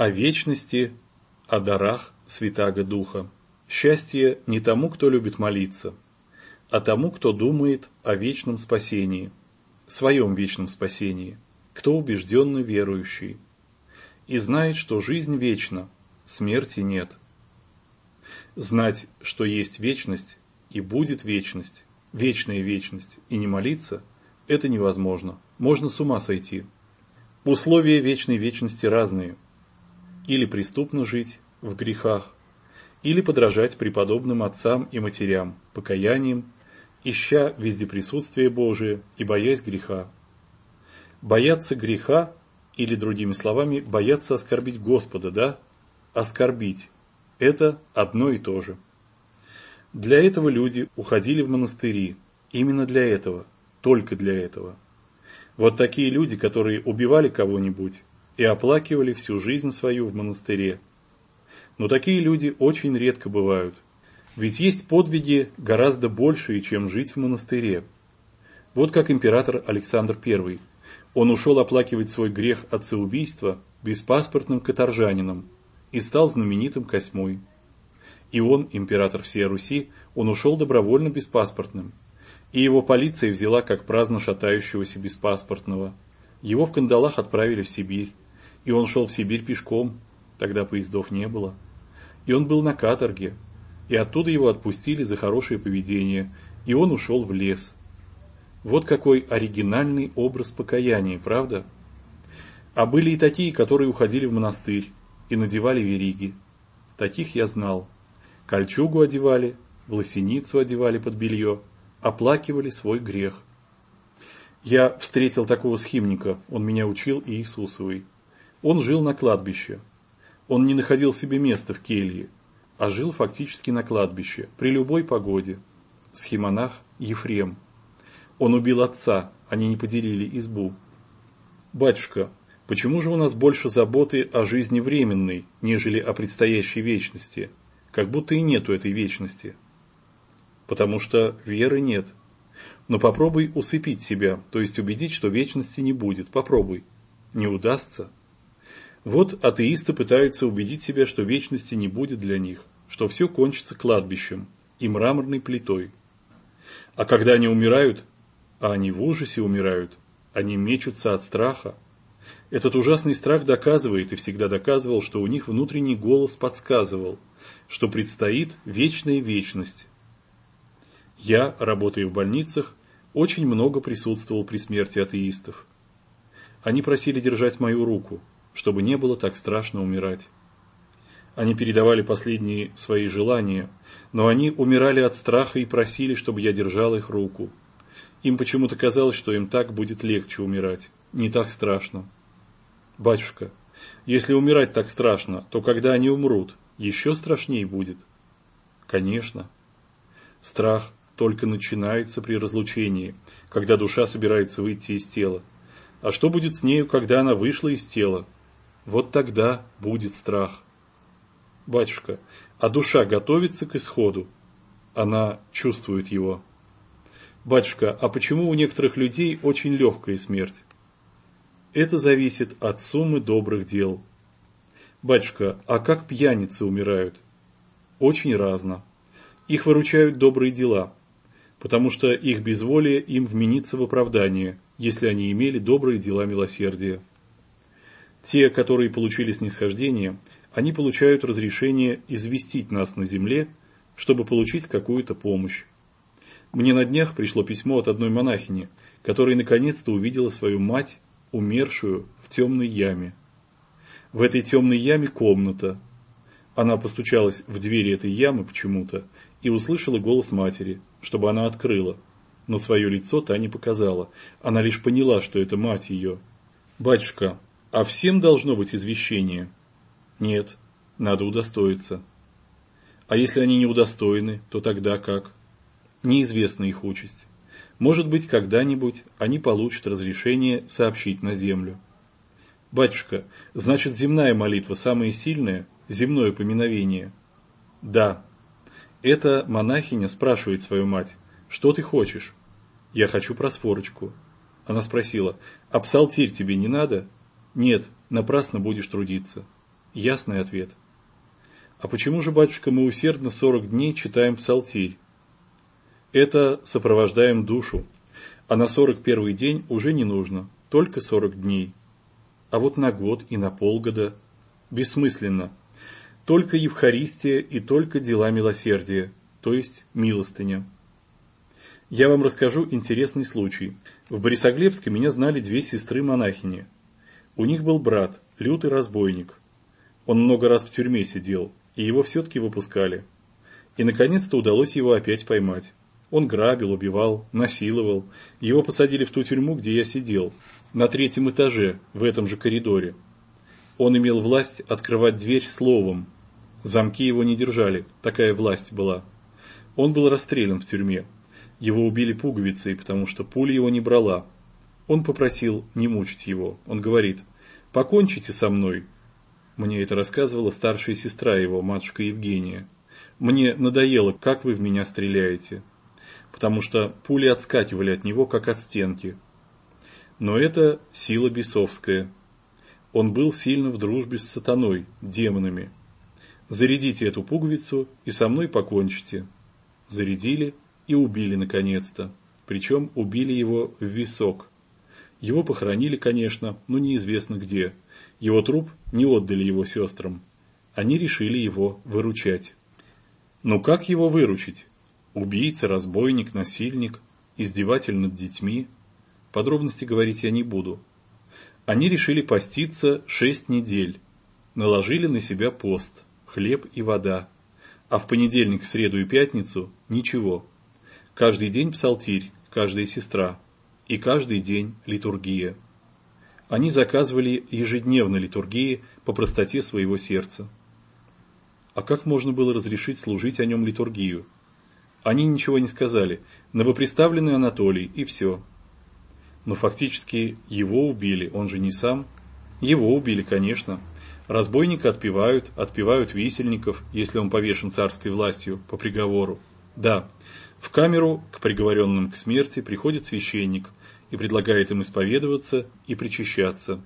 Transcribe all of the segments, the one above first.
О вечности, о дарах Святаго Духа. Счастье не тому, кто любит молиться, а тому, кто думает о вечном спасении, своем вечном спасении, кто убежденно верующий, и знает, что жизнь вечна, смерти нет. Знать, что есть вечность и будет вечность, вечная вечность, и не молиться – это невозможно, можно с ума сойти. Условия вечной вечности разные. Или преступно жить в грехах, или подражать преподобным отцам и матерям, покаянием, ища везде присутствие Божие и боясь греха. Бояться греха, или другими словами, бояться оскорбить Господа, да? Оскорбить – это одно и то же. Для этого люди уходили в монастыри, именно для этого, только для этого – вот такие люди, которые убивали кого-нибудь и оплакивали всю жизнь свою в монастыре. Но такие люди очень редко бывают. Ведь есть подвиги гораздо большие, чем жить в монастыре. Вот как император Александр I. Он ушел оплакивать свой грех отцеубийства беспаспортным каторжанином и стал знаменитым Косьмой. И он, император всей Руси, он ушел добровольно беспаспортным – и его полиция взяла как праздно шатающегося беспаспортного. Его в кандалах отправили в Сибирь, и он шел в Сибирь пешком, тогда поездов не было. И он был на каторге, и оттуда его отпустили за хорошее поведение, и он ушел в лес. Вот какой оригинальный образ покаяния, правда? А были и такие, которые уходили в монастырь и надевали вериги. Таких я знал. Кольчугу одевали, власеницу одевали под белье, оплакивали свой грех. Я встретил такого схимника, он меня учил Иисусовой. Он жил на кладбище. Он не находил себе места в келье, а жил фактически на кладбище, при любой погоде. Схимонах Ефрем. Он убил отца, они не поделили избу. «Батюшка, почему же у нас больше заботы о жизни временной, нежели о предстоящей вечности? Как будто и нету этой вечности» потому что веры нет. Но попробуй усыпить себя, то есть убедить, что вечности не будет. Попробуй. Не удастся. Вот атеисты пытаются убедить себя, что вечности не будет для них, что все кончится кладбищем и мраморной плитой. А когда они умирают, а они в ужасе умирают, они мечутся от страха. Этот ужасный страх доказывает и всегда доказывал, что у них внутренний голос подсказывал, что предстоит вечная вечность, я, работая в больницах, очень много присутствовал при смерти атеистов. Они просили держать мою руку, чтобы не было так страшно умирать. Они передавали последние свои желания, но они умирали от страха и просили, чтобы я держал их руку. Им почему-то казалось, что им так будет легче умирать, не так страшно. Батюшка, если умирать так страшно, то когда они умрут, еще страшнее будет. Конечно. Страх только начинается при разлучении, когда душа собирается выйти из тела. А что будет с нею, когда она вышла из тела? Вот тогда будет страх. Батюшка, а душа готовится к исходу? Она чувствует его. Батюшка, а почему у некоторых людей очень легкая смерть? Это зависит от суммы добрых дел. Батюшка, а как пьяницы умирают? Очень разно. Их выручают добрые дела потому что их безволие им вменится в оправдание, если они имели добрые дела милосердия. Те, которые получили снисхождение, они получают разрешение известить нас на земле, чтобы получить какую-то помощь. Мне на днях пришло письмо от одной монахини, которая наконец-то увидела свою мать, умершую в темной яме. В этой темной яме комната. Она постучалась в двери этой ямы почему-то и услышала голос матери, чтобы она открыла. Но свое лицо та не показала, она лишь поняла, что это мать ее. «Батюшка, а всем должно быть извещение?» «Нет, надо удостоиться». «А если они не удостоены, то тогда как?» «Неизвестна их участь. Может быть, когда-нибудь они получат разрешение сообщить на землю». «Батюшка, значит, земная молитва самая сильная, земное поминовение?» «Да, эта монахиня спрашивает свою мать, что ты хочешь? Я хочу просфорочку. Она спросила, а псалтирь тебе не надо? Нет, напрасно будешь трудиться. Ясный ответ. А почему же, батюшка, мы усердно сорок дней читаем псалтирь? Это сопровождаем душу, а на сорок первый день уже не нужно, только сорок дней. А вот на год и на полгода бессмысленно. Только Евхаристия и только дела милосердия, то есть милостыня. Я вам расскажу интересный случай. В Борисоглебске меня знали две сестры-монахини. У них был брат, лютый разбойник. Он много раз в тюрьме сидел, и его все-таки выпускали. И наконец-то удалось его опять поймать. Он грабил, убивал, насиловал. Его посадили в ту тюрьму, где я сидел, на третьем этаже, в этом же коридоре. Он имел власть открывать дверь словом. Замки его не держали, такая власть была. Он был расстрелян в тюрьме. Его убили пуговицей, потому что пуля его не брала. Он попросил не мучить его. Он говорит, «Покончите со мной, мне это рассказывала старшая сестра его, матушка Евгения. Мне надоело, как вы в меня стреляете. Потому что пули отскакивали от него, как от стенки. Но это сила бесовская. Он был сильно в дружбе с сатаной, демонами. Зарядите эту пуговицу и со мной покончите. Зарядили и убили наконец-то. Причем убили его в висок. Его похоронили, конечно, но неизвестно где – его труп не отдали его сестрам. Они решили его выручать. Но как его выручить? Убийца, разбойник, насильник, издеватель над детьми. Подробности говорить я не буду. Они решили поститься шесть недель. Наложили на себя пост, хлеб и вода. А в понедельник, среду и пятницу – ничего. Каждый день псалтирь, каждая сестра. И каждый день литургия они заказывали ежедневно литургии по простоте своего сердца. А как можно было разрешить служить о нем литургию? Они ничего не сказали, новоприставленный Анатолий и все. Но фактически его убили, он же не сам. Его убили, конечно. Разбойника отпевают, отпевают висельников, если он повешен царской властью по приговору. Да, в камеру к приговоренным к смерти приходит священник, и предлагает им исповедоваться и причащаться.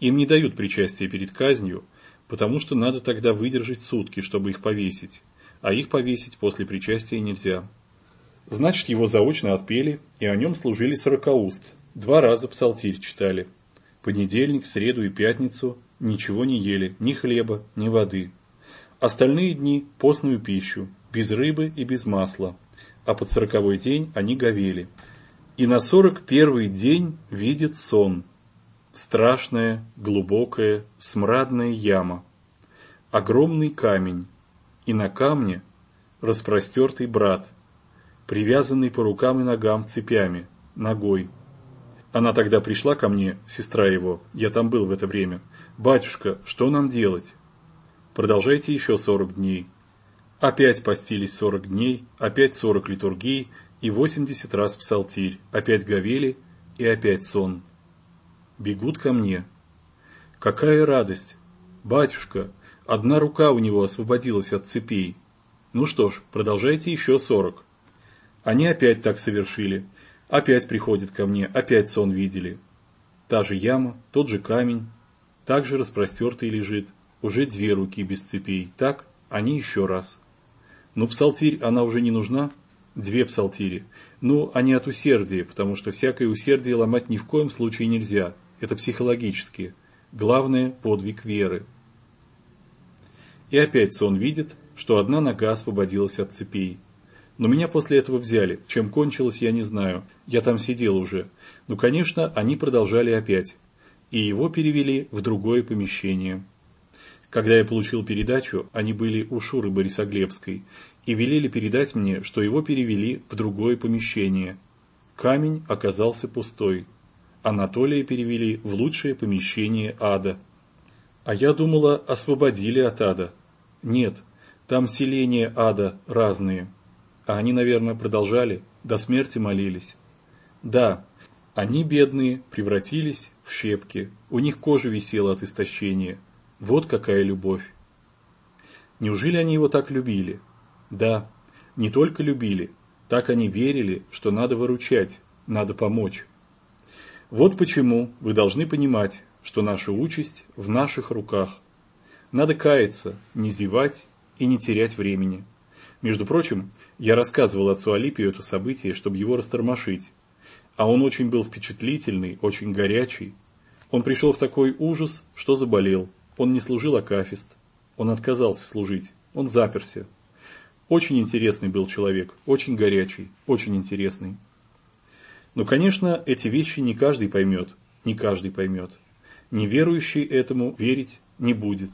Им не дают причастия перед казнью, потому что надо тогда выдержать сутки, чтобы их повесить, а их повесить после причастия нельзя. Значит, его заочно отпели, и о нем служили сорокауст, два раза псалтирь читали. Понедельник, среду и пятницу ничего не ели, ни хлеба, ни воды. Остальные дни – постную пищу, без рыбы и без масла, а под сороковой день они говели – и на сорок первый день видит сон. Страшная, глубокая, смрадная яма. Огромный камень. И на камне распростертый брат, привязанный по рукам и ногам цепями, ногой. Она тогда пришла ко мне, сестра его, я там был в это время. «Батюшка, что нам делать?» «Продолжайте еще сорок дней». Опять постились сорок дней, опять сорок литургий, и восемьдесят раз псалтирь, опять говели и опять сон. Бегут ко мне. Какая радость! Батюшка, одна рука у него освободилась от цепей. Ну что ж, продолжайте еще сорок. Они опять так совершили. Опять приходят ко мне, опять сон видели. Та же яма, тот же камень, так же распростертый лежит, уже две руки без цепей. Так, они еще раз. Но псалтирь, она уже не нужна, две псалтири. Ну, а не от усердия, потому что всякое усердие ломать ни в коем случае нельзя. Это психологически. Главное – подвиг веры. И опять сон видит, что одна нога освободилась от цепей. Но меня после этого взяли. Чем кончилось, я не знаю. Я там сидел уже. Но, конечно, они продолжали опять. И его перевели в другое помещение. Когда я получил передачу, они были у Шуры Борисоглебской, и велели передать мне, что его перевели в другое помещение. Камень оказался пустой. Анатолия перевели в лучшее помещение ада. А я думала, освободили от ада. Нет, там селения ада разные. А они, наверное, продолжали, до смерти молились. Да, они, бедные, превратились в щепки, у них кожа висела от истощения. Вот какая любовь. Неужели они его так любили? Да, не только любили, так они верили, что надо выручать, надо помочь. Вот почему вы должны понимать, что наша участь в наших руках. Надо каяться, не зевать и не терять времени. Между прочим, я рассказывал отцу Алипию это событие, чтобы его растормошить. А он очень был впечатлительный, очень горячий. Он пришел в такой ужас, что заболел. Он не служил акафист. Он отказался служить. Он заперся. Очень интересный был человек, очень горячий, очень интересный. Но, конечно, эти вещи не каждый поймет, не каждый поймет. Неверующий этому верить не будет.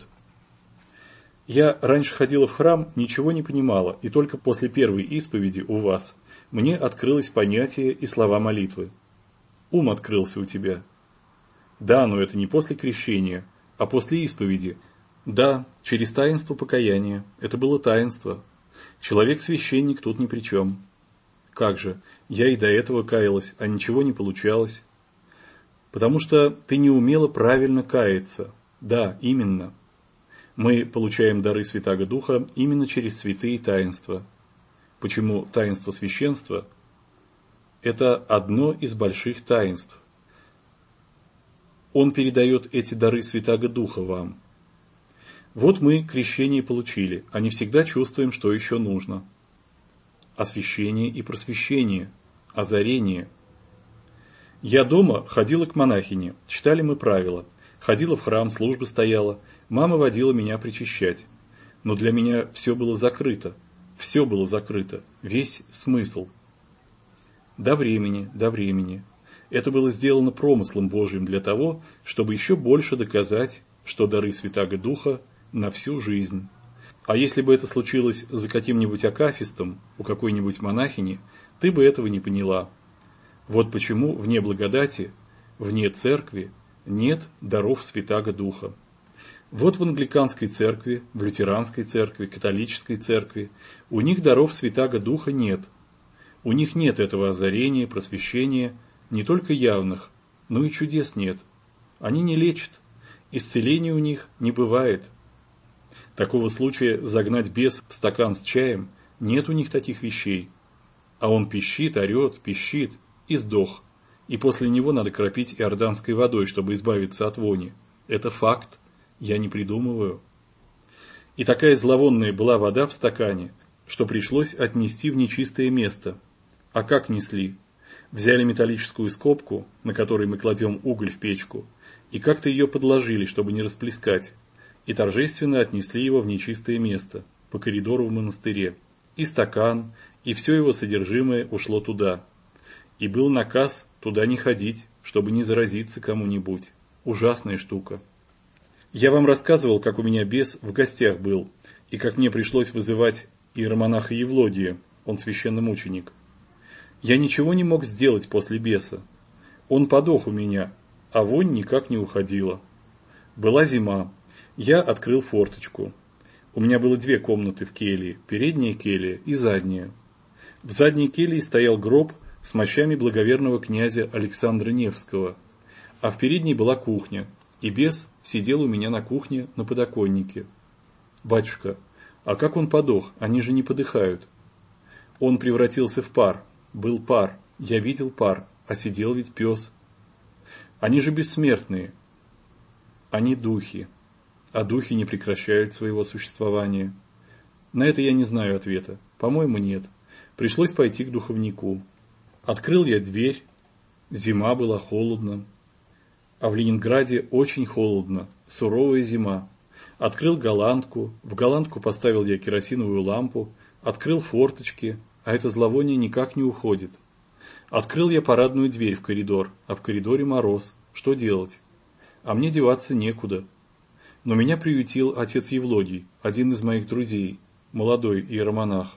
Я раньше ходила в храм, ничего не понимала, и только после первой исповеди у вас мне открылось понятие и слова молитвы. Ум открылся у тебя. Да, но это не после крещения, а после исповеди. Да, через таинство покаяния. Это было таинство. Человек-священник тут ни при чем. Как же, я и до этого каялась, а ничего не получалось. Потому что ты не умела правильно каяться. Да, именно. Мы получаем дары Святаго Духа именно через святые таинства. Почему таинство священства? Это одно из больших таинств. Он передает эти дары Святаго Духа вам. Вот мы крещение получили, а не всегда чувствуем, что еще нужно. Освящение и просвещение, озарение. Я дома ходила к монахине, читали мы правила, ходила в храм, служба стояла, Мама водила меня причащать. Но для меня все было закрыто. Все было закрыто. Весь смысл. До времени, до времени. Это было сделано промыслом Божьим для того, чтобы еще больше доказать, что дары Святаго Духа на всю жизнь. А если бы это случилось за каким-нибудь акафистом, у какой-нибудь монахини, ты бы этого не поняла. Вот почему вне благодати, вне церкви нет даров Святаго Духа. Вот в англиканской церкви, в лютеранской церкви, католической церкви у них даров Святаго Духа нет. У них нет этого озарения, просвещения, не только явных, но и чудес нет. Они не лечат. Исцеления у них не бывает. Такого случая загнать бес в стакан с чаем, нет у них таких вещей. А он пищит, орет, пищит и сдох. И после него надо кропить иорданской водой, чтобы избавиться от вони. Это факт. Я не придумываю. И такая зловонная была вода в стакане, что пришлось отнести в нечистое место. А как несли? Взяли металлическую скобку, на которой мы кладем уголь в печку, и как-то ее подложили, чтобы не расплескать, и торжественно отнесли его в нечистое место, по коридору в монастыре. И стакан, и все его содержимое ушло туда. И был наказ туда не ходить, чтобы не заразиться кому-нибудь. Ужасная штука. Я вам рассказывал, как у меня бес в гостях был, и как мне пришлось вызывать иеромонаха Евлодия, он священномученик. Я ничего не мог сделать после беса. Он подох у меня, а вонь никак не уходила. Была зима. Я открыл форточку. У меня было две комнаты в келье, передняя келья и задняя. В задней келье стоял гроб с мощами благоверного князя Александра Невского, а в передней была кухня, и бес сидел у меня на кухне на подоконнике. «Батюшка, а как он подох? Они же не подыхают». Он превратился в пар. Был пар. Я видел пар. А сидел ведь пес. Они же бессмертные. Они духи. А духи не прекращают своего существования. На это я не знаю ответа. По-моему, нет. Пришлось пойти к духовнику. Открыл я дверь. Зима была холодно. А в Ленинграде очень холодно, суровая зима. Открыл голландку, в голландку поставил я керосиновую лампу, открыл форточки, а это зловоние никак не уходит. Открыл я парадную дверь в коридор, а в коридоре мороз. Что делать? А мне деваться некуда. Но меня приютил отец Евлодий, один из моих друзей, молодой иеромонах.